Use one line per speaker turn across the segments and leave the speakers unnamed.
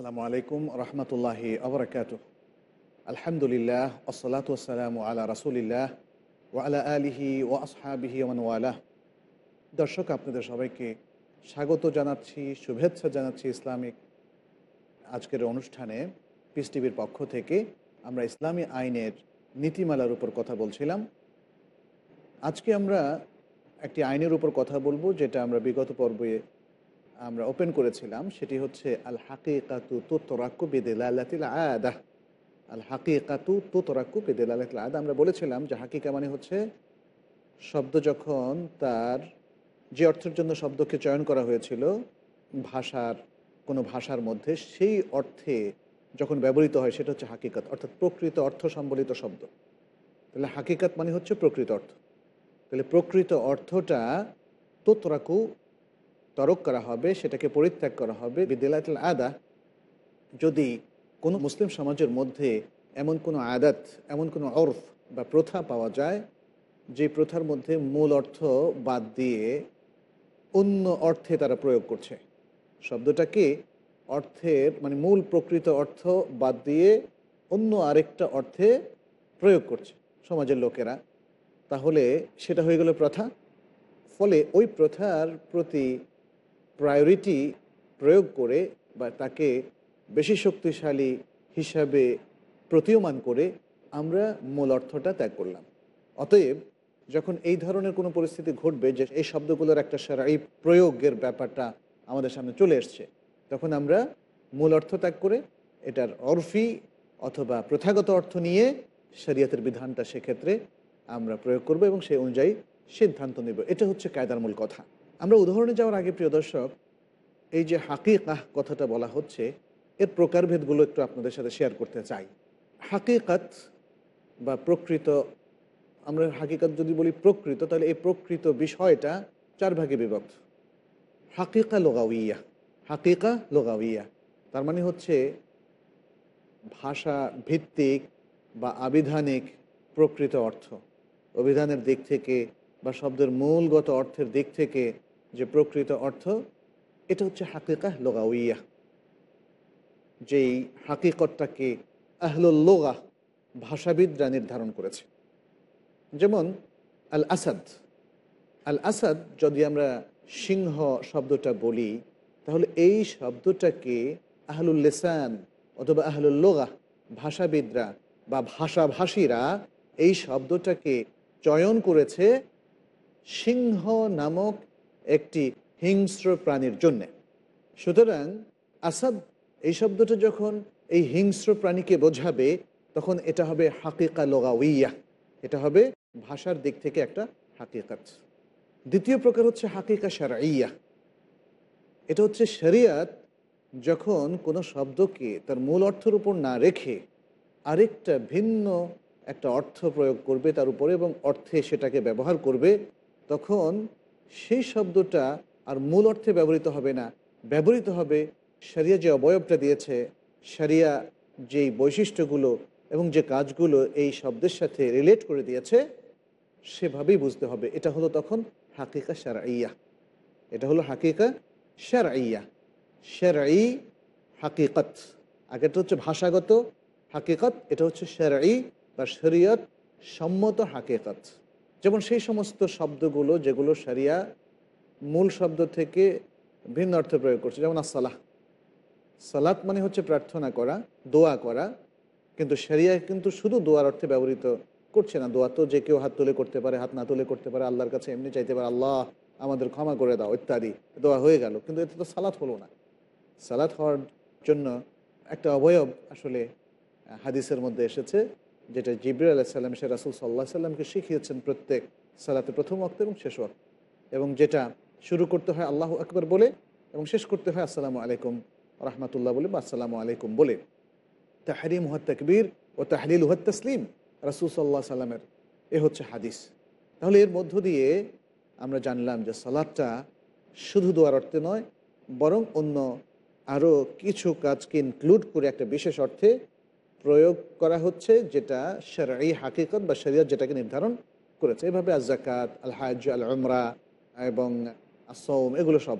আসসালামু আলাইকুম রহমতুল্লাহি আবরকাত আলহামদুলিল্লাহ আসসালাত ওসালাম আলা রাসুলিল্লাহ ও আলা আলিহি ও আসহাবিহি ওয়ালা দর্শক, আপনাদের সবাইকে স্বাগত জানাচ্ছি, শুভেচ্ছা জানাচ্ছি ইসলামিক আজকের অনুষ্ঠানে। পিস টিভির পক্ষ থেকে আমরা ইসলামী আইনের নীতিমালার উপর কথা বলছিলাম। আজকে আমরা একটি আইনের উপর কথা বলব, যেটা আমরা বিগত পর্বে আমরা ওপেন করেছিলাম, সেটি হচ্ছে আল হাকিকাতু তোতরাক্কু বেদেলালাতিল আদা। আল হাকিকাতু তোতরাক্কু বেদেলালাতিল আদা। আমরা বলেছিলাম যে হাকিকা মানে হচ্ছে শব্দ যখন তার, যে অর্থের জন্য শব্দকে চয়ন করা হয়েছিল, ভাষার, কোনো ভাষার মধ্যে, সেই অর্থে যখন ব্যবহৃত হয়, সেটা হচ্ছে হাকিকাত, অর্থাৎ প্রকৃত অর্থ সম্বলিত শব্দ। তাহলে হাকিকাত মানে হচ্ছে প্রকৃত অর্থ। তাহলে প্রকৃত অর্থটা তোতরাকু তরক করা হবে, সেটাকে পরিত্যাগ করা হবে। বিদিলাতুল আদা, যদি কোনো মুসলিম সমাজের মধ্যে এমন কোনো আদাত, এমন কোনো অর্ফ বা প্রথা পাওয়া যায়, যে প্রথার মধ্যে মূল অর্থ বাদ দিয়ে অন্য অর্থে তারা প্রয়োগ করছে। শব্দটাকে অর্থের মানে মূল প্রকৃত অর্থ বাদ দিয়ে অন্য আরেকটা অর্থে প্রয়োগ করছে সমাজের লোকেরা। তাহলে সেটা হয়ে গেল প্রথা। ফলে ওই প্রথার প্রতি প্রায়োরিটি প্রয়োগ করে বা তাকে বেশি শক্তিশালী হিসাবে প্রতীয়মান করে আমরা মূল অর্থটা ত্যাগ করলাম। অতএব যখন এই ধরনের কোনো পরিস্থিতি ঘটবে যে এই শব্দগুলোর একটা সারাই প্রয়োগের ব্যাপারটা আমাদের সামনে চলে এসছে, তখন আমরা মূল অর্থ ত্যাগ করে এটার অরফি অথবা প্রথাগত অর্থ নিয়ে শরিয়তের বিধানটা সেক্ষেত্রে আমরা প্রয়োগ করব এবং সেই অনুযায়ী সিদ্ধান্ত নেব। এটা হচ্ছে কায়দার মূল কথা। আমরা উদাহরণে যাওয়ার আগে, প্রিয় দর্শক, এই যে হাকিকাহ কথাটা বলা হচ্ছে, এর প্রকারভেদগুলো একটু আপনাদের সাথে শেয়ার করতে চাই। হাকিকাত বা প্রকৃত, আমরা হাকিকাত যদি বলি প্রকৃত, তাহলে এই প্রকৃত বিষয়টা চার ভাগে বিভক্ত। হাকিকা লোগাউইয়া হাকিকা লোগাউইয়া, তার মানে হচ্ছে ভাষা ভিত্তিক বা আবিধানিক প্রকৃত অর্থ। অভিধানের দিক থেকে বা শব্দের মূলগত অর্থের দিক থেকে যে প্রকৃত অর্থ, এটা হচ্ছে হাকিকা লোগাউইয়া যেই হাকিকতটাকে আহলুল্লোগা ভাষাবিদরা নির্ধারণ করেছে। যেমন আল আসাদ আল আসাদ যদি আমরা সিংহ শব্দটা বলি, তাহলে এই শব্দটাকে আহলুল লেসান অথবা আহলুল্লোগা ভাষাবিদরা বা ভাষাভাষীরা এই শব্দটাকে চয়ন করেছে সিংহ নামক একটি হিংস্র প্রাণীর জন্যে। সুতরাং আসাদ, এই শব্দটা যখন এই হিংস্র প্রাণীকে বোঝাবে, তখন এটা হবে হাকিকা লোগাউইয়া। এটা হবে ভাষার দিক থেকে একটা হাকিকাত। দ্বিতীয় প্রকার হচ্ছে হাকিকা সারাইয়া এটা হচ্ছে শরিয়াত যখন কোনো শব্দকে তার মূল অর্থের উপর না রেখে আরেকটা ভিন্ন একটা অর্থ প্রয়োগ করবে তার উপরে এবং অর্থে সেটাকে ব্যবহার করবে, তখন সেই শব্দটা আর মূল অর্থে ব্যবহৃত হবে না। ব্যবহৃত হবে সারিয়া যে অবয়বটা দিয়েছে সারিয়া যেই বৈশিষ্ট্যগুলো এবং যে কাজগুলো এই শব্দের সাথে রিলেট করে দিয়েছে, সেভাবেই বুঝতে হবে। এটা হলো তখন হাকিকা সারাইয়া এটা হলো হাকিকা সারাইয়া সারাই হাকিকত। আগেটা হচ্ছে ভাষাগত হাকিকত, এটা হচ্ছে সারাই বা শরীয়ত সম্মত হাকিকত। যেমন সেই সমস্ত শব্দগুলো যেগুলো সারিয়া মূল শব্দ থেকে ভিন্ন অর্থ প্রয়োগ করছে, যেমন আসসালাহ। সালাত মানে হচ্ছে প্রার্থনা করা, দোয়া করা, কিন্তু শরিয়া কিন্তু শুধু দোয়ার অর্থে ব্যবহৃত করছে না। দোয়া তো যে কেউ হাত তুলে করতে পারে, হাত না তুলে করতে পারে, আল্লাহর কাছে এমনি চাইতে পারে, আল্লাহ, আমাদের ক্ষমা করে দাও, ইত্যাদি। দোয়া হয়ে গেল, কিন্তু এতে তো সালাত হলো না। সালাত হওয়ার জন্য একটা অবয়ব আসলে হাদিসের মধ্যে এসেছে যেটা জিবর আলাহিসাল্লাম সে রাসুল সাল্লাহ সাল্লামকে শিখিয়েছেন প্রত্যেক সালাতে প্রথম ওয়াক্ত এবং শেষ ওয়াক্ত। এবং যেটা শুরু করতে হয় আল্লাহ আকবর বলে এবং শেষ করতে হয় আসসালামু আলাইকুম রহমতুল্লাহ বলে বা আসসালামু আলাইকুম বলে। তাহরিম উহাত তকবীর ও তাহলিল উহাত তসলিম রাসুল সাল্লাহ সাল্লামের। এ হচ্ছে হাদিস। তাহলে এর মধ্য দিয়ে আমরা জানলাম যে সালাদটা শুধু দোয়ার অর্থে নয়, বরং অন্য আরও কিছু কাজকে ইনক্লুড করে একটা বিশেষ অর্থে প্রয়োগ করা হচ্ছে যেটা শরঈ হাকিকত বা শরিয়ত যেটাকে নির্ধারণ করেছে। এভাবে আজ জাকাত আল হাজ আল উমরা এবং আসৌম এগুলো সব,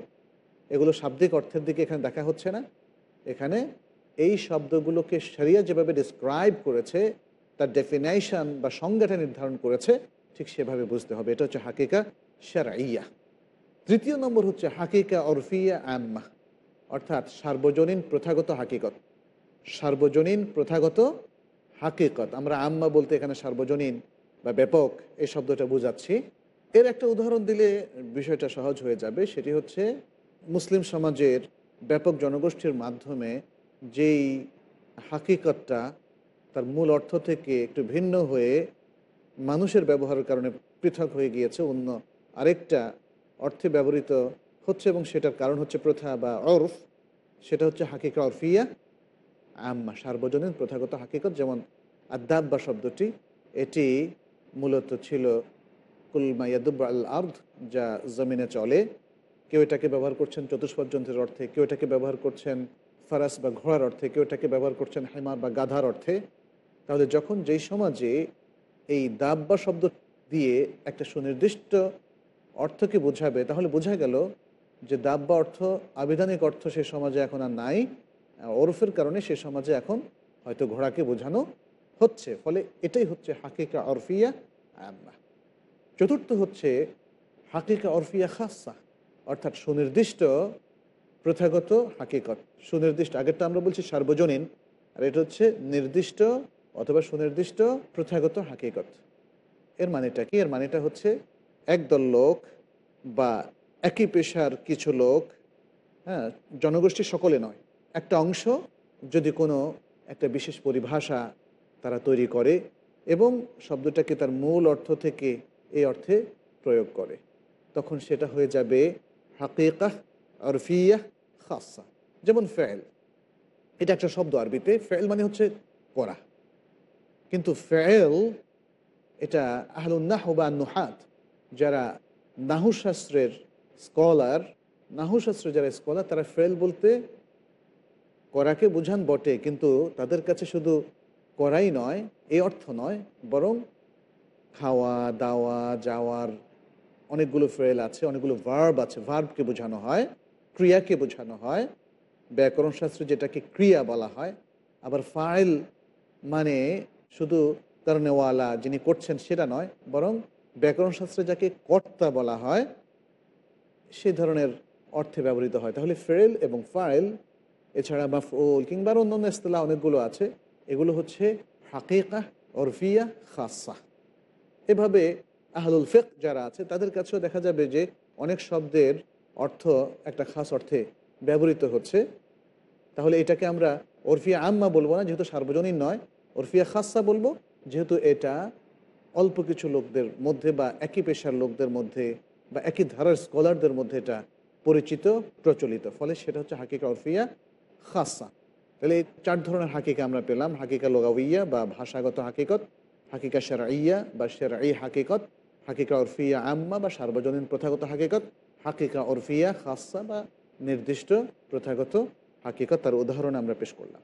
এগুলো শাব্দিক অর্থের দিকে এখানে দেখা হচ্ছে না। এখানে এই শব্দগুলোকে শরিয়া যেভাবে ডিসক্রাইব করেছে, তার ডেফিনেশন বা সংজ্ঞাটা নির্ধারণ করেছে, ঠিক সেভাবে বুঝতে হবে। এটা হচ্ছে হাকিকা শারাইয়া তৃতীয় নম্বর হচ্ছে হাকিকা অরফিয়া আম্মা, অর্থাৎ সার্বজনীন প্রথাগত হাকিকত। সার্বজনীন প্রথাগত হাকিকত। আমরা আম্মা বলতে এখানে সার্বজনীন বা ব্যাপক এই শব্দটা বোঝাচ্ছি। এর একটা উদাহরণ দিলে বিষয়টা সহজ হয়ে যাবে। সেটি হচ্ছে মুসলিম সমাজের ব্যাপক জনগোষ্ঠীর মাধ্যমে যেই হাকিকতটা তার মূল অর্থ থেকে একটু ভিন্ন হয়ে মানুষের ব্যবহারের কারণে পৃথক হয়ে গিয়েছে, অন্য আরেকটা অর্থে ব্যবহৃত হচ্ছে এবং সেটার কারণ হচ্ছে প্রথা বা অরফ সেটা হচ্ছে হাকিকা অরফিয়া আম্মা সার্বজনীন প্রথাগত হাকিকত, যেমন আদাব বা শব্দটি, এটি মূলত ছিল কুলমা ইয়াদুব আল আর্দ, যা জমিনে চলে। কেউ এটাকে ব্যবহার করছেন চতুষ্পদ যন্ত্রের অর্থে, কেউ এটাকে ব্যবহার করছেন ফারাস বা ঘোড়ার অর্থে, কেউ এটাকে ব্যবহার করছেন হেমার বা গাধার অর্থে। তাহলে যখন যেই সমাজে এই দাব্বা শব্দ দিয়ে একটা সুনির্দিষ্ট অর্থকে বোঝাবে, তাহলে বোঝা গেল যে দাব্বা অর্থ, আবিধানিক অর্থ সে সমাজে এখন আর নাই। ওরফের কারণে সে সমাজে এখন হয়তো ঘোড়াকে বোঝানো হচ্ছে। ফলে এটাই হচ্ছে হাকিকা অরফিয়া আম্মা চতুর্থ হচ্ছে হাকিকা অরফিয়া খাসা, অর্থাৎ সুনির্দিষ্ট প্রথাগত হাকিকত। সুনির্দিষ্ট, আগেরটা আমরা বলছি সার্বজনীন, আর এটা হচ্ছে নির্দিষ্ট অথবা সুনির্দিষ্ট প্রথাগত হাকিকত। এর মানেটা কি? এর মানেটা হচ্ছে একদল লোক বা একই পেশার কিছু লোক হ্যাঁ জনগোষ্ঠী সকলে নয় একটা অংশ যদি কোনো একটা বিশেষ পরিভাষা তারা তৈরি করে এবং শব্দটাকে তার মূল অর্থ থেকে এই অর্থে প্রয়োগ করে, তখন সেটা হয়ে যাবে হাকিকা আরফিয়া খাসা, যেমন ফেল। এটা একটা শব্দ আরবিতে, ফেল মানে হচ্ছে করা। কিন্তু ফেল, এটা আহলুন্নাহ বা নুহাত যারা নাহুশাস্ত্রের স্কলার, নাহুশাস্ত্রের যারা স্কলার, তারা ফেল বলতে করাকে বোঝান বটে, কিন্তু তাদের কাছে শুধু করাই নয় এই অর্থ নয়, বরং খাওয়া, দাওয়া, যাওয়ার অনেকগুলো ফেল আছে, অনেকগুলো ভার্ব আছে। ভার্বকে বোঝানো হয়, ক্রিয়াকে বোঝানো হয় ব্যাকরণ শাস্ত্রে যেটাকে ক্রিয়া বলা হয়। আবার ফাইল মানে শুধু কারণেওয়ালা যিনি করছেন সেটা নয়, বরং ব্যাকরণশাস্ত্রে যাকে কর্তা বলা হয়, সে ধরনের অর্থে ব্যবহৃত হয়। তাহলে ফেল এবং ফাইল এছাড়া মাফউল কিংবা অন্যান্য ইস্তলা অনেকগুলো আছে। এগুলো হচ্ছে হাকিকা অরফিয়া খাসা। এভাবে আহলুল ফেক যারা আছে, তাদের কাছেও দেখা যাবে যে অনেক শব্দের অর্থ, একটা খাস অর্থে ব্যবহৃত হচ্ছে। তাহলে এটাকে আমরা ওরফিয়া আম্মা বলব না, যেহেতু সার্বজনীন নয়। ওরফিয়া খাসা বলব, যেহেতু এটা অল্প কিছু লোকদের মধ্যে বা একই পেশার লোকদের মধ্যে বা একই ধারার স্কলারদের মধ্যে এটা পরিচিত, প্রচলিত। ফলে সেটা হচ্ছে হাকিকা উরফিয়া খাসা। তাহলে চার ধরনের হাকিকা আমরা পেলাম। হাকিকা লোগাউইয়া বা ভাষাগত হাকিকত, হাকিকা সেরাইয়া বা সেরাই হাকিকত, হাকিকা উরফিয়া আম্মা বা সার্বজনীন প্রথাগত হাকিকত, হাকিকা উরফিয়া খাসা বা নির্দিষ্ট প্রথাগত হাকিকত তার উদাহরণ আমরা পেশ করলাম।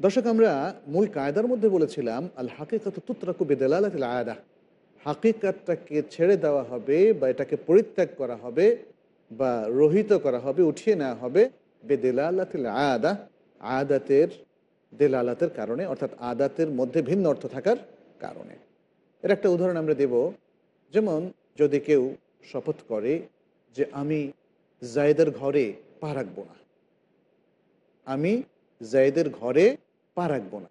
দর্শক, আমরা মূল কায়দার মধ্যে বলেছিলাম, আল হাকিকত তুত্রাকু বেদালাতিল আয়াদা হাকিকাতটাকে ছেড়ে দেওয়া হবে বা এটাকে পরিত্যাগ করা হবে বা রহিত করা হবে, উঠিয়ে নেওয়া হবে বেদেলালাতিল আয়াদা আদাতের দেলালাতের কারণে, অর্থাৎ আদাতের মধ্যে ভিন্ন অর্থ থাকার কারণে। এর একটা উদাহরণ আমরা দেব। যেমন, যদি কেউ শপথ করে যে আমি জায়দের ঘরে পা রাখব না। আমি জায়দের ঘরে পা রাখব না।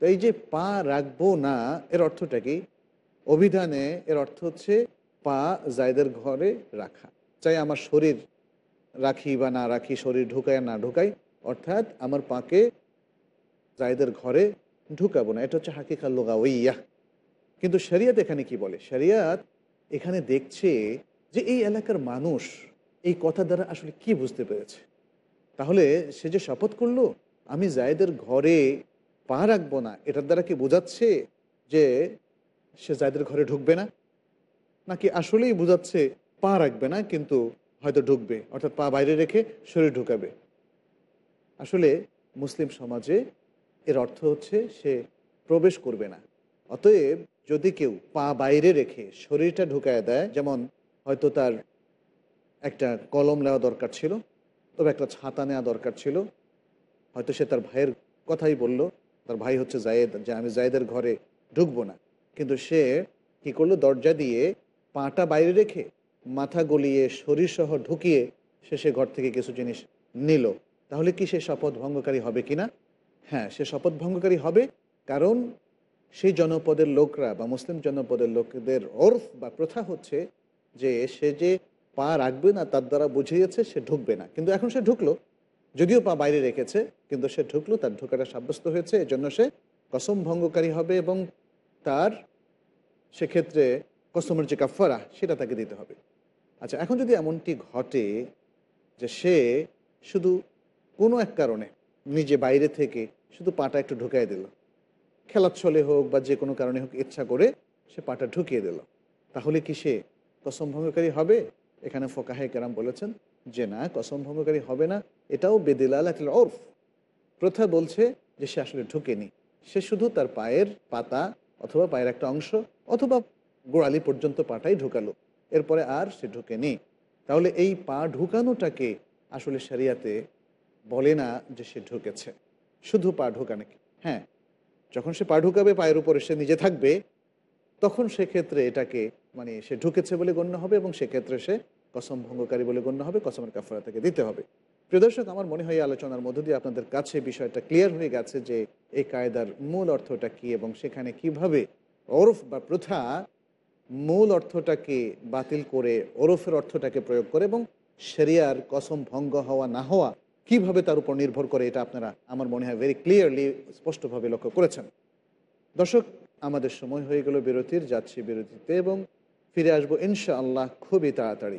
তো এই যে পা রাখব না, এর অর্থটা কি? অভিধানে এর অর্থ হচ্ছে পা জায়দের ঘরে রাখা। চাই আমার শরীর রাখি বা না রাখি শরীর ঢুকায় না ঢুকাই অর্থাৎ আমার পাকে জায়দের ঘরে ঢুকাবো না। এটা হচ্ছে হাকিকা লোগা ওইয়া কিন্তু শরিয়াত এখানে কি বলে? শরিয়াত এখানে দেখছে যে এই এলাকার মানুষ এই কথা দ্বারা আসলে কি বুঝতে পেরেছে? তাহলে সে যে শপথ করল, আমি জায়দের ঘরে পা রাখব না, এটার দ্বারা কি বোঝাচ্ছে যে সে জায়দের ঘরে ঢুকবে না? নাকি আসলেই বোঝাচ্ছে পা রাখবে না, কিন্তু হয়তো ঢুকবে, অর্থাৎ পা বাইরে রেখে শরীর ঢুকাবে। আসলে মুসলিম সমাজে এর অর্থ হচ্ছে সে প্রবেশ করবে না। অতএব যদি কেউ পা বাইরে রেখে শরীরটা ঢুকায় দেয়, যেমন হয়তো তার একটা কলম নেওয়া দরকার ছিল, তবে একটা ছাতা নেওয়া দরকার ছিল, হয়তো সে তার ভাইয়ের কথাই বলল, তার ভাই হচ্ছে জায়েদ, যে আমি জায়েদের ঘরে ঢুকবো না। কিন্তু সে কি করল? দরজা দিয়ে পাটা বাইরে রেখে মাথা গলিয়ে, শরীর সহ ঢুকিয়ে সে সে ঘর থেকে কিছু জিনিস নিল। তাহলে কি সে শপথ ভঙ্গকারী হবে কি না হ্যাঁ সে শপথ ভঙ্গকারী হবে কারণ সেই জনপদের লোকরা বা মুসলিম জনপদের লোকদের ওরফ বা প্রথা হচ্ছে যে সে যে পা রাখবে না তার দ্বারা বুঝিয়েছে সে ঢুকবে না। কিন্তু এখন সে ঢুকলো। যদিও পা বাইরে রেখেছে, কিন্তু সে ঢুকলো, তার ঢোকাটা সাব্যস্ত হয়েছে, এজন্য সে কসম ভঙ্গকারী হবে এবং তার সেক্ষেত্রে কসমের যে কাফারা সেটা তাকে দিতে হবে। আচ্ছা এখন যদি এমনটি ঘটে যে সে শুধু কোনো এক কারণে নিজে বাইরে থেকে শুধু পাটা একটু ঢুকাই দিল খেলার ছলে হোক বা যে কোনো কারণে হোক ইচ্ছা করে সে পাটা ঢুকিয়ে দিল, তাহলে কি সে কসম ভঙ্গকারী হবে? এখানে ফোকাহে কেরাম বলেছেন যে না, কসম ভঙ্গকারী হবে না, এটাও বেদিলাল একটা ওরফ। প্রথা বলছে যে সে আসলে ঢুকেনি। সে শুধু তার পায়ের পাতা অথবা পায়ের একটা অংশ অথবা গোড়ালি পর্যন্ত পাটাই ঢুকালো। এরপরে আর সে ঢুকেনি। তাহলে এই পা ঢুকানোটাকে আসলে শরিয়াতে বলে না যে সে ঢুকেছে। শুধু পা ঢুকানো হ্যাঁ যখন সে পা ঢুকাবে পায়ের উপরে সে নিজে থাকবে, তখন সেক্ষেত্রে এটাকে মানে সে ঢুকেছে বলে গণ্য হবে এবং সেক্ষেত্রে সে কসম ভঙ্গকারী বলে গণ্য হবে, কসমের কাফরা তাকে দিতে হবে। প্রিয় দর্শক, আমার মনে হয় আলোচনার মধ্য দিয়ে আপনাদের কাছে বিষয়টা ক্লিয়ার হয়ে গেছে যে এই কায়দার মূল অর্থটা কি এবং সেখানে কীভাবে ওরফ বা প্রথা মূল অর্থটাকে বাতিল করে, ওরফের অর্থটাকে প্রয়োগ করে এবং সেরিয়ার কসম ভঙ্গ হওয়া না হওয়া, কীভাবে তার উপর নির্ভর করে এটা আপনারা আমার মনে হয় ভেরি ক্লিয়ারলি স্পষ্টভাবে লক্ষ্য করেছেন। দর্শক, আমাদের সময় হয়ে গেল বিরতির, যাচ্ছি বিরতিতে এবং ফিরে আসব ইনশা আল্লাহ খুবই তাড়াতাড়ি।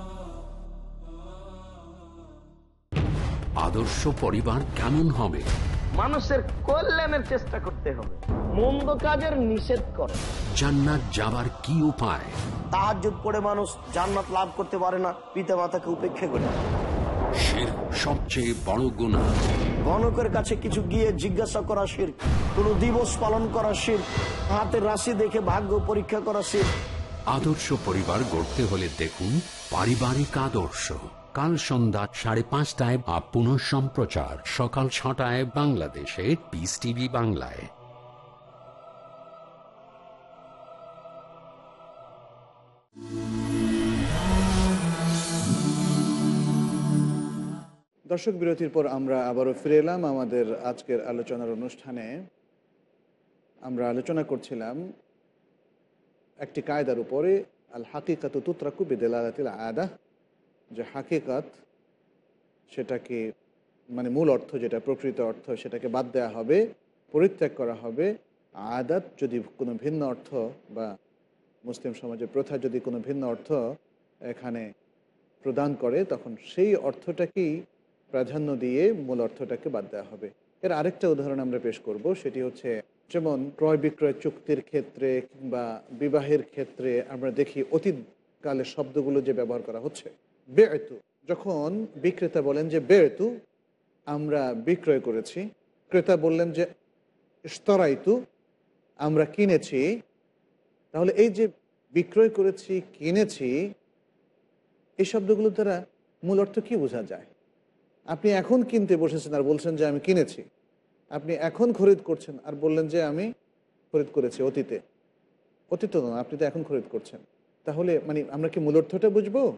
আদর্শ পরিবার কেমন হবে?
মানুষের কল্যাণের চেষ্টা করতে হবে। মন্দ কাজের নিষেধ করে।
জান্নাত যাবার কি উপায়?
তাহাজুদ করে মানুষ জান্নাত লাভ করতে পারে না পিতা মাতাকে উপেক্ষা করে।
সবচেয়ে বড় গুণা
গণকের কাছে কিছু গিয়ে জিজ্ঞাসা করা শির কোন দিবস পালন করা শির হাতের রাশি দেখে ভাগ্য পরীক্ষা করা শির
আদর্শ পরিবার গড়তে হলে দেখুন পারিবারিক আদর্শ। কাল সন্ধ্যা সাড়ে পাঁচটায় বা পুনঃ সম্প্রচার। সকাল ছটায় বাংলাদেশে পিস টিভি বাংলায়।
দর্শক বিরতির পর আমরা আবারও ফিরে এলাম আমাদের আজকের আলোচনার অনুষ্ঠানে। আমরা আলোচনা করছিলাম একটি কায়দার উপরে, আল হাকিকাত তুতরাকু বেদেলাতিল আদা যে হাকিকাত সেটাকে মানে মূল অর্থ যেটা, প্রকৃত অর্থ সেটাকে বাদ দেওয়া হবে, পরিত্যাগ করা হবে। আদাত যদি কোনো ভিন্ন অর্থ বা মুসলিম সমাজের প্রথা যদি কোনো ভিন্ন অর্থ এখানে প্রদান করে, তখন সেই অর্থটাকেই প্রাধান্য দিয়ে মূল অর্থটাকে বাদ দেওয়া হবে। এর আরেকটা উদাহরণ আমরা পেশ করব, সেটি হচ্ছে যেমন ক্রয় বিক্রয় চুক্তির ক্ষেত্রে কিংবা বিবাহের ক্ষেত্রে আমরা দেখি অতীতকালের শব্দগুলো যে ব্যবহার করা হচ্ছে। বেয়তু যখন বিক্রেতা বলেন যে বেয়তু আমরা বিক্রয় করেছি। ক্রেতা বললেন যে স্তরাইতু আমরা কিনেছি। তাহলে এই যে বিক্রয় করেছি, কিনেছি, এই শব্দগুলো দ্বারা মূল অর্থ কী বোঝা যায়? আপনি এখন কিনতে বসেছেন আর বলছেন যে আমি কিনেছি। আপনি এখন খরিদ করছেন আর বললেন যে আমি খরিদ করেছি অতীতে। অতীত নয়, আপনি তো এখন খরিদ করছেন। তাহলে মানে আমরা কি মূল অর্থটা বুঝব?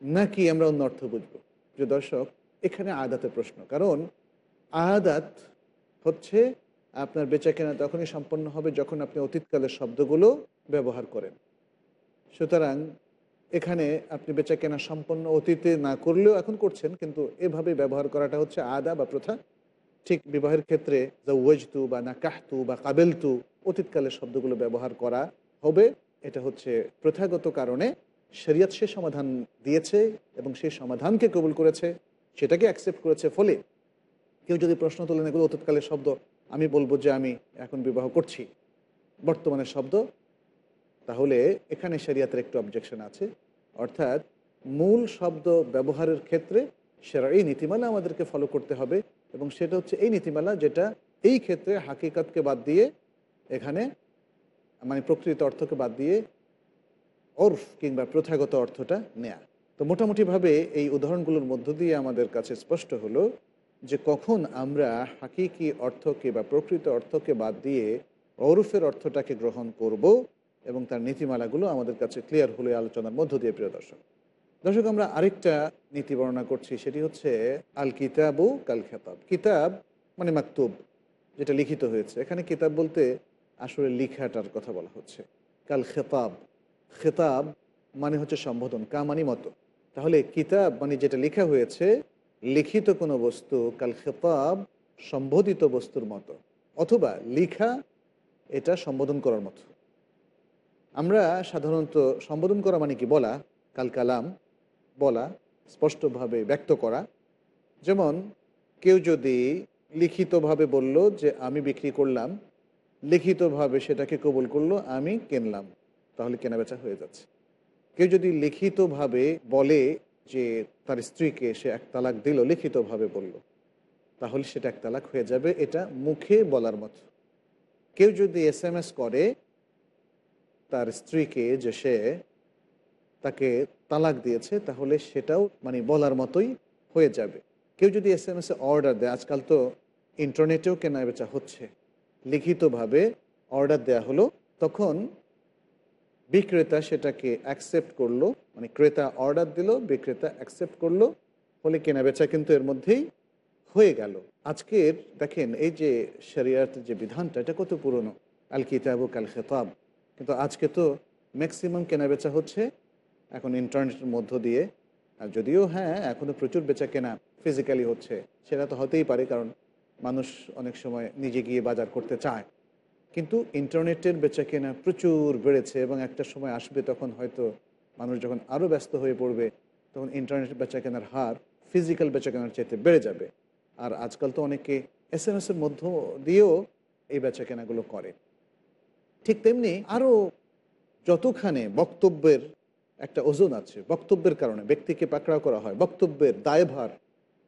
নাকি আমরা অন্য অর্থ বুঝব? যে দর্শক, এখানে আদাতের প্রশ্ন। কারণ আদাত হচ্ছে আপনার বেচা কেনা তখনই সম্পন্ন হবে যখন আপনি অতীতকালের শব্দগুলো ব্যবহার করেন। সুতরাং এখানে আপনি বেচা কেনা সম্পন্ন অতীতে না করলেও এখন করছেন, কিন্তু এভাবে ব্যবহার করাটা হচ্ছে আদা বা প্রথা। ঠিক বিবাহের ক্ষেত্রে ওয়েজতু বা না কাহতু বা কাবেলতু অতীতকালের শব্দগুলো ব্যবহার করা হবে। এটা হচ্ছে প্রথাগত কারণে শরিয়ত সে সমাধান দিয়েছে এবং সেই সমাধানকে কবুল করেছে, সেটাকে অ্যাকসেপ্ট করেছে ফলে কেউ যদি প্রশ্ন তোলেন এগুলো অতীতকালের শব্দ, আমি বলব যে আমি এখন বিবাহ করছি। বর্তমানের শব্দ, তাহলে এখানে শরিয়াতের একটু অবজেকশন আছে। অর্থাৎ মূল শব্দ ব্যবহারের ক্ষেত্রে সেরা এই নীতিমালা আমাদেরকে ফলো করতে হবে এবং সেটা হচ্ছে এই নীতিমালা যেটা এই ক্ষেত্রে হাকিকাতকে বাদ দিয়ে এখানে মানে প্রকৃত অর্থকে বাদ দিয়ে অর্ফ কিংবা প্রথাগত অর্থটা নেয়া। তো মোটামুটিভাবে এই উদাহরণগুলোর মধ্য দিয়ে আমাদের কাছে স্পষ্ট হলো যে কখন আমরা হাকিকি অর্থকে বা প্রকৃত অর্থকে বাদ দিয়ে অরুফের অর্থটাকে গ্রহণ করব এবং তার নীতিমালাগুলো আমাদের কাছে ক্লিয়ার হলে আলোচনার মধ্য দিয়ে, প্রিয় দর্শক। দর্শক, আমরা আরেকটা নীতি বর্ণনা করছি, সেটি হচ্ছে আল কিতাবু কাল খেতাব। কিতাব মানে মাকতুব, যেটা লিখিত হয়েছে। এখানে কিতাব বলতে আসলে লিখাটার কথা বলা হচ্ছে। কাল খেতাব খেতাব মানে হচ্ছে সম্বোধন, কামানি মতো। তাহলে কিতাব মানে যেটা লেখা হয়েছে, লিখিত কোনো বস্তু, কাল খেতাব সম্বোধিত বস্তুর মতো, অথবা লিখা এটা সম্বোধন করার মতো। আমরা সাধারণত সম্বোধন করা মানে কি? বলা, কাল কালাম বলা, স্পষ্টভাবে ব্যক্ত করা। যেমন, কেউ যদি লিখিতভাবে বলল যে, আমি বিক্রি করলাম, লিখিতভাবে সেটাকে কবুল করল, আমি কিনলাম। তাহলে কেনাবেচা হয়ে যাচ্ছে। কেউ যদি লিখিতভাবে বলে যে তার স্ত্রীকে সে এক তালাক দিল, লিখিতভাবে বলল, তাহলে সেটা এক তালাক হয়ে যাবে, এটা মুখে বলার মতো। কেউ যদি এস এম এস করে তার স্ত্রীকে যে সে তাকে তালাক দিয়েছে, তাহলে সেটাও মানে বলার মতোই হয়ে যাবে। কেউ যদি এস এম এসে অর্ডার দেয়, আজকাল তো ইন্টারনেটেও কেনা বেচা হচ্ছে, লিখিতভাবে অর্ডার দেয়া হলো, তখন বিক্রেতা সেটাকে অ্যাকসেপ্ট করল মানে ক্রেতা অর্ডার দিল, বিক্রেতা অ্যাকসেপ্ট করল ফলে কেনা বেচা কিন্তু এর মধ্যেই হয়ে গেল। আজকের দেখেন এই যে শরিয়াত যে বিধানটা, এটা কত পুরনো? আল কিতাব কাল খেতাব। কিন্তু আজকে তো ম্যাক্সিমাম কেনা বেচা হচ্ছে এখন ইন্টারনেটের মধ্য দিয়ে। আর যদিও হ্যাঁ এখনও প্রচুর বেচা কেনা ফিজিক্যালি হচ্ছে। সেটা তো হতেই পারে, কারণ মানুষ অনেক সময় নিজে গিয়ে বাজার করতে চায়। কিন্তু ইন্টারনেটের বেচা কেনা প্রচুর বেড়েছে এবং একটা সময় আসবে তখন হয়তো মানুষ যখন আরও ব্যস্ত হয়ে পড়বে, তখন ইন্টারনেট বেচা কেনার হার ফিজিক্যাল বেচা কেনার চাইতে বেড়ে যাবে। আর আজকাল তো অনেকে এস এম এসের মধ্য দিয়েও এই বেচা কেনাগুলো করে। ঠিক তেমনি আরও যতখানে বক্তব্যের একটা ওজন আছে, বক্তব্যের কারণে ব্যক্তিকে পাকড়াও করা হয়, বক্তব্যের দায়ভার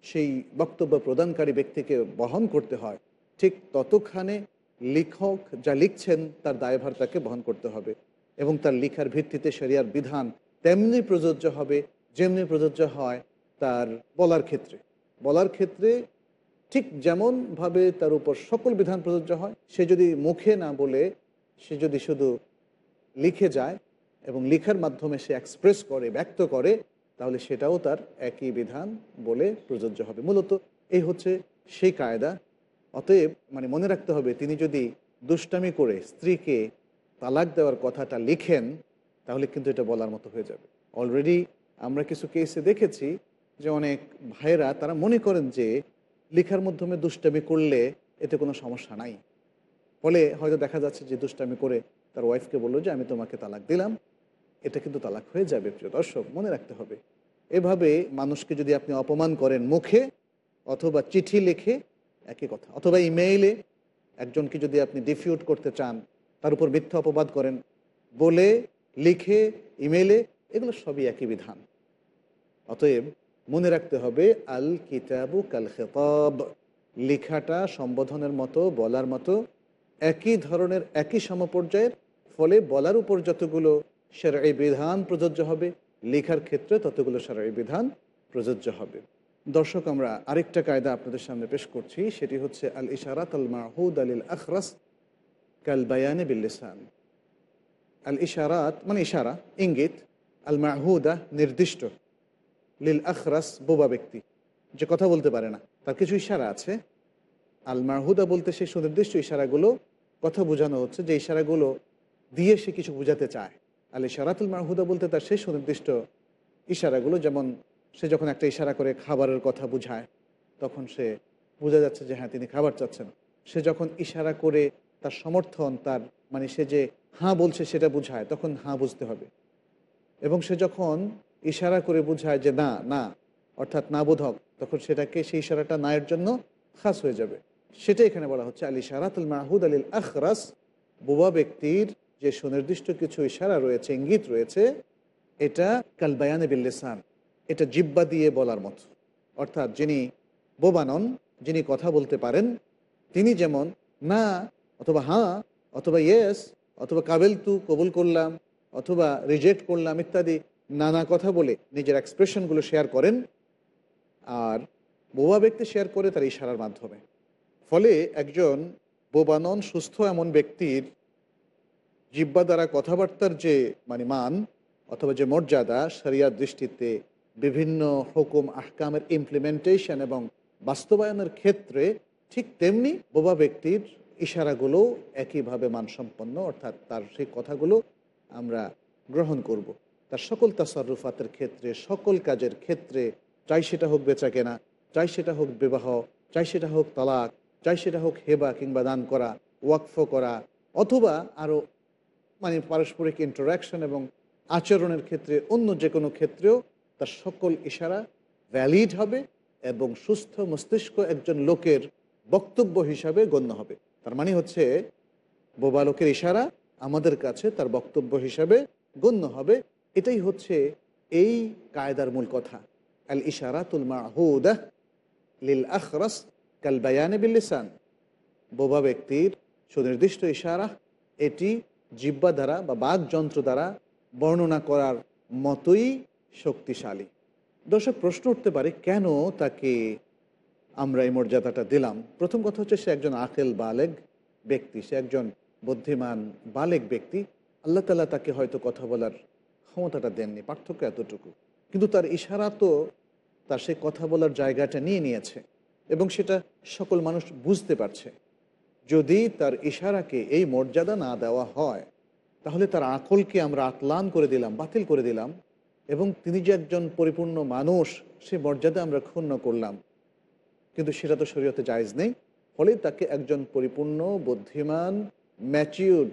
সেই বক্তব্য প্রদানকারী ব্যক্তিকে বহন করতে হয়, ঠিক ততখানে লেখক যা লিখছেন, তার দায়ভার তাকে বহন করতে হবে এবং তার লেখার ভিত্তিতে শরিয়ার বিধান তেমনি প্রযোজ্য হবে যেমনি প্রযোজ্য হয় তার বলার ক্ষেত্রে। বলার ক্ষেত্রে ঠিক যেমনভাবে তার উপর সকল বিধান প্রযোজ্য হয়, সে যদি মুখে না বলে, সে যদি শুধু লিখে যায় এবং লিখার মাধ্যমে সে এক্সপ্রেস করে, ব্যক্ত করে, তাহলে সেটাও তার একই বিধান বলে প্রযোজ্য হবে। মূলত এই হচ্ছে সেই কায়দা অতএব মানে মনে রাখতে হবে, তিনি যদি দুষ্টামি করে স্ত্রীকে তালাক দেওয়ার কথাটা লিখেন, তাহলে কিন্তু এটা বলার মতো হয়ে যাবে। অলরেডি আমরা কিছু কেসে দেখেছি যে অনেক ভাইয়েরা, তারা মনে করেন যে লেখার মাধ্যমে দুষ্টামি করলে এতে কোনো সমস্যা নাই। ফলে হয়তো দেখা যাচ্ছে যে দুষ্টামি করে তার ওয়াইফকে বলল যে, আমি তোমাকে তালাক দিলাম। এটা কিন্তু তালাক হয়ে যাবে, প্রিয় দর্শক, মনে রাখতে হবে। এভাবে মানুষকে যদি আপনি অপমান করেন মুখে অথবা চিঠি লিখে একই কথা। অথবা ইমেইলে একজনকে যদি আপনি ডিফিউট করতে চান, তার উপর মিথ্যা অপবাদ করেন, বলে, লিখে, ইমেইলে, এগুলো সবই একই বিধান। অতএব মনে রাখতে হবে, আল কিতাবু কাল খেতাব। লেখাটা সম্বোধনের মতো, বলার মতো, একই ধরনের, একই সমপর্যায়ের, ফলে বলার উপর যতগুলো সেরাই বিধান প্রযোজ্য হবে, লেখার ক্ষেত্রে ততগুলো সেরাই বিধান প্রযোজ্য হবে। দর্শক, আমরা আরেকটা কায়দা আপনাদের সামনে পেশ করছি। সেটি হচ্ছে আল ইশারাত আল মাহুদ আলিল আখরাস কাল বায়ানে বিল্লিসান। আল ইশারাত মানে ইশারা, ইঙ্গিত আল মাহুদা নির্দিষ্ট লিল আখরাস বোবা ব্যক্তি। যে কথা বলতে পারে না, তার কিছু ইশারা আছে। আল মাহুদা বলতে সেই সুনির্দিষ্ট ইশারাগুলো, কথা বোঝানো হচ্ছে যে ইশারাগুলো দিয়ে সে কিছু বোঝাতে চায়। আল ইশারাতুল মাহুদা বলতে তার সেই সুনির্দিষ্ট ইশারাগুলো, যেমন সে যখন একটা ইশারা করে খাবারের কথা বুঝায়, তখন সে বোঝা যাচ্ছে যে হ্যাঁ তিনি খাবার চাচ্ছেন। সে যখন ইশারা করে তার সমর্থন, তার মানে সে যে হাঁ বলছে সেটা বুঝায়, তখন হাঁ বুঝতে হবে। এবং সে যখন ইশারা করে বুঝায় যে না না, অর্থাৎ না বোধক, তখন সেটাকে সেই ইশারাটা নায়ের জন্য খাস হয়ে যাবে। সেটা এখানে বলা হচ্ছে আল ইশারাতুল মাহুদ আলিল আখরাস। বোবা ব্যক্তির যে সুনির্দিষ্ট কিছু ইশারা রয়েছে, ইঙ্গিত রয়েছে, এটা কালবায়ানে বিল্লেসান এটা জিব্বা দিয়ে বলার মতো। অর্থাৎ যিনি বোবানন যিনি কথা বলতে পারেন, তিনি যেমন, না অথবা হাঁ অথবা ইয়েস অথবা কাবেল তু কবুল করলাম অথবা রিজেক্ট করলাম ইত্যাদি নানা কথা বলে নিজের এক্সপ্রেশনগুলো শেয়ার করেন আর বোবা ব্যক্তি শেয়ার করে তার ইশারার মাধ্যমে। ফলে একজন বোবানন সুস্থ এমন ব্যক্তির জিব্বা দ্বারা কথাবার্তার যে মানে মান অথবা যে মর্যাদা, শরিয়ার দৃষ্টিতে বিভিন্ন হুকুম, আহকামের ইমপ্লিমেন্টেশন এবং বাস্তবায়নের ক্ষেত্রে ঠিক তেমনি বোবা ব্যক্তির ইশারাগুলো একইভাবে মানসম্পন্ন, অর্থাৎ তার সেই কথাগুলো আমরা গ্রহণ করব। তার সকল তাসারুফাতের ক্ষেত্রে, সকল কাজের ক্ষেত্রে চাই সেটা হোক বেচা কেনা, চাই সেটা হোক বিবাহ, চাই সেটা হোক তালাক, চাই সেটা হোক হেবা কিংবা দান করা, ওয়াকফ করা, অথবা আরও মানে পারস্পরিক ইন্টারাকশন এবং আচরণের ক্ষেত্রে অন্য যে কোনো ক্ষেত্রেও তার সকল ইশারা ভ্যালিড হবে এবং সুস্থ মস্তিষ্ক একজন লোকের বক্তব্য হিসাবে গণ্য হবে। তার মানে হচ্ছে, বোবা লোকের ইশারা আমাদের কাছে তার বক্তব্য হিসাবে গণ্য হবে। এটাই হচ্ছে এই কায়দার মূল কথা। আল ইশারাতুল মাহুদা লিল আখরস কাল বায়ানে বিল্লিসান বোবা ব্যক্তির সুনির্দিষ্ট ইশারা এটি জিব্বা দ্বারা বা বাক যন্ত্র দ্বারা বর্ণনা করার মতোই শক্তিশালী। দর্শক, প্রশ্ন উঠতে পারে, কেন তাকে আমরা এই মর্যাদাটা দিলাম? প্রথম কথা হচ্ছে, সে একজন আকেল বালেগ ব্যক্তি, সে একজন বুদ্ধিমান বালেগ ব্যক্তি। আল্লাহ তালা তাকে হয়তো কথা বলার ক্ষমতাটা দেননি, পার্থক্য এতটুকু। কিন্তু তার ইশারা তো তার সে কথা বলার জায়গাটা নিয়ে নিয়েছে এবং সেটা সকল মানুষ বুঝতে পারছে। যদি তার ইশারাকে এই মর্যাদা না দেওয়া হয়, তাহলে তার আকলকে আমরা আকলান করে দিলাম, বাতিল করে দিলাম। এবং তিনি যে একজন পরিপূর্ণ মানুষ, সে মর্যাদা আমরা ক্ষুণ্ণ করলাম। কিন্তু সেটা তো শরীয়তে জায়জ নেই। ফলে তাকে একজন পরিপূর্ণ, বুদ্ধিমান ম্যাচিউর্ড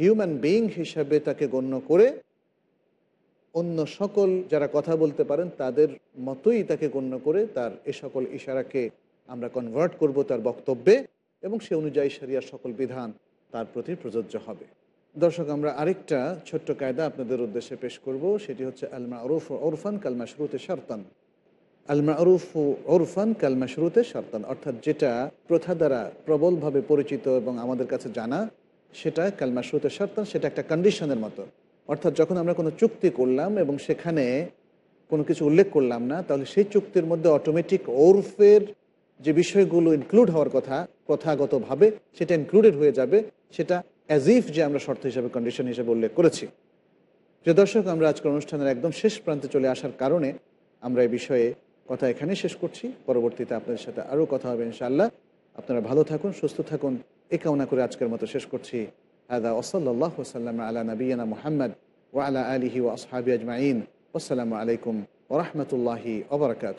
হিউম্যান বিইং হিসাবে তাকে গণ্য করে অন্য সকল যারা কথা বলতে পারেন, তাদের মতোই তাকে গণ্য করে তার এ সকল ইশারাকে আমরা কনভার্ট করব তার বক্তব্যে এবং সে অনুযায়ী সারিয়ার সকল বিধান তার প্রতি প্রযোজ্য হবে। দর্শক, আমরা আরেকটা ছোট্ট কায়দা আপনাদের উদ্দেশ্যে পেশ করব। সেটি হচ্ছে আলমা ওরফ ওরফান কালমা শুরুতে শারতান। আলমা ওরফ ওরফান কালমা শুরুতে শারতান, অর্থাৎ যেটা প্রথা দ্বারা প্রবলভাবে পরিচিত এবং আমাদের কাছে জানা, সেটা কালমা শুরুতে শারতান, সেটা একটা কন্ডিশনের মতো। অর্থাৎ যখন আমরা কোনো চুক্তি করলাম এবং সেখানে কোনো কিছু উল্লেখ করলাম না, তাহলে সেই চুক্তির মধ্যে অটোমেটিক ওরফের যে বিষয়গুলো ইনক্লুড হওয়ার কথা, প্রথাগতভাবে সেটা ইনক্লুডেড হয়ে যাবে, সেটা অ্যাজ ইফ যে আমরা শর্ত হিসাবে কন্ডিশন হিসেবে উল্লেখ করেছি। যে দর্শক, আমরা আজকের অনুষ্ঠানের একদম শেষ প্রান্তে চলে আসার কারণে আমরা এই বিষয়ে কথা এখানে শেষ করছি। পরবর্তীতে আপনাদের সাথে আরও কথা হবে ইনশাআল্লাহ। আপনারা ভালো থাকুন, সুস্থ থাকুন। এ কামনা করে আজকের মতো শেষ করছি। আদা ওসল্লাহ ওসাল্লাম আলা নবীনা মোহাম্মদ ও আলা আলিহি ও আসহাবি আজমাইন। আসসালামু আলাইকুম ওরহমতুল্লাহি ওবরাকাত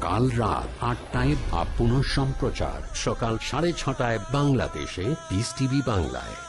কাল রাত আটটায় বা পুনঃ সম্প্রচার সকাল সাড়ে ছটায় বাংলাদেশে পিস টিভি বাংলায়।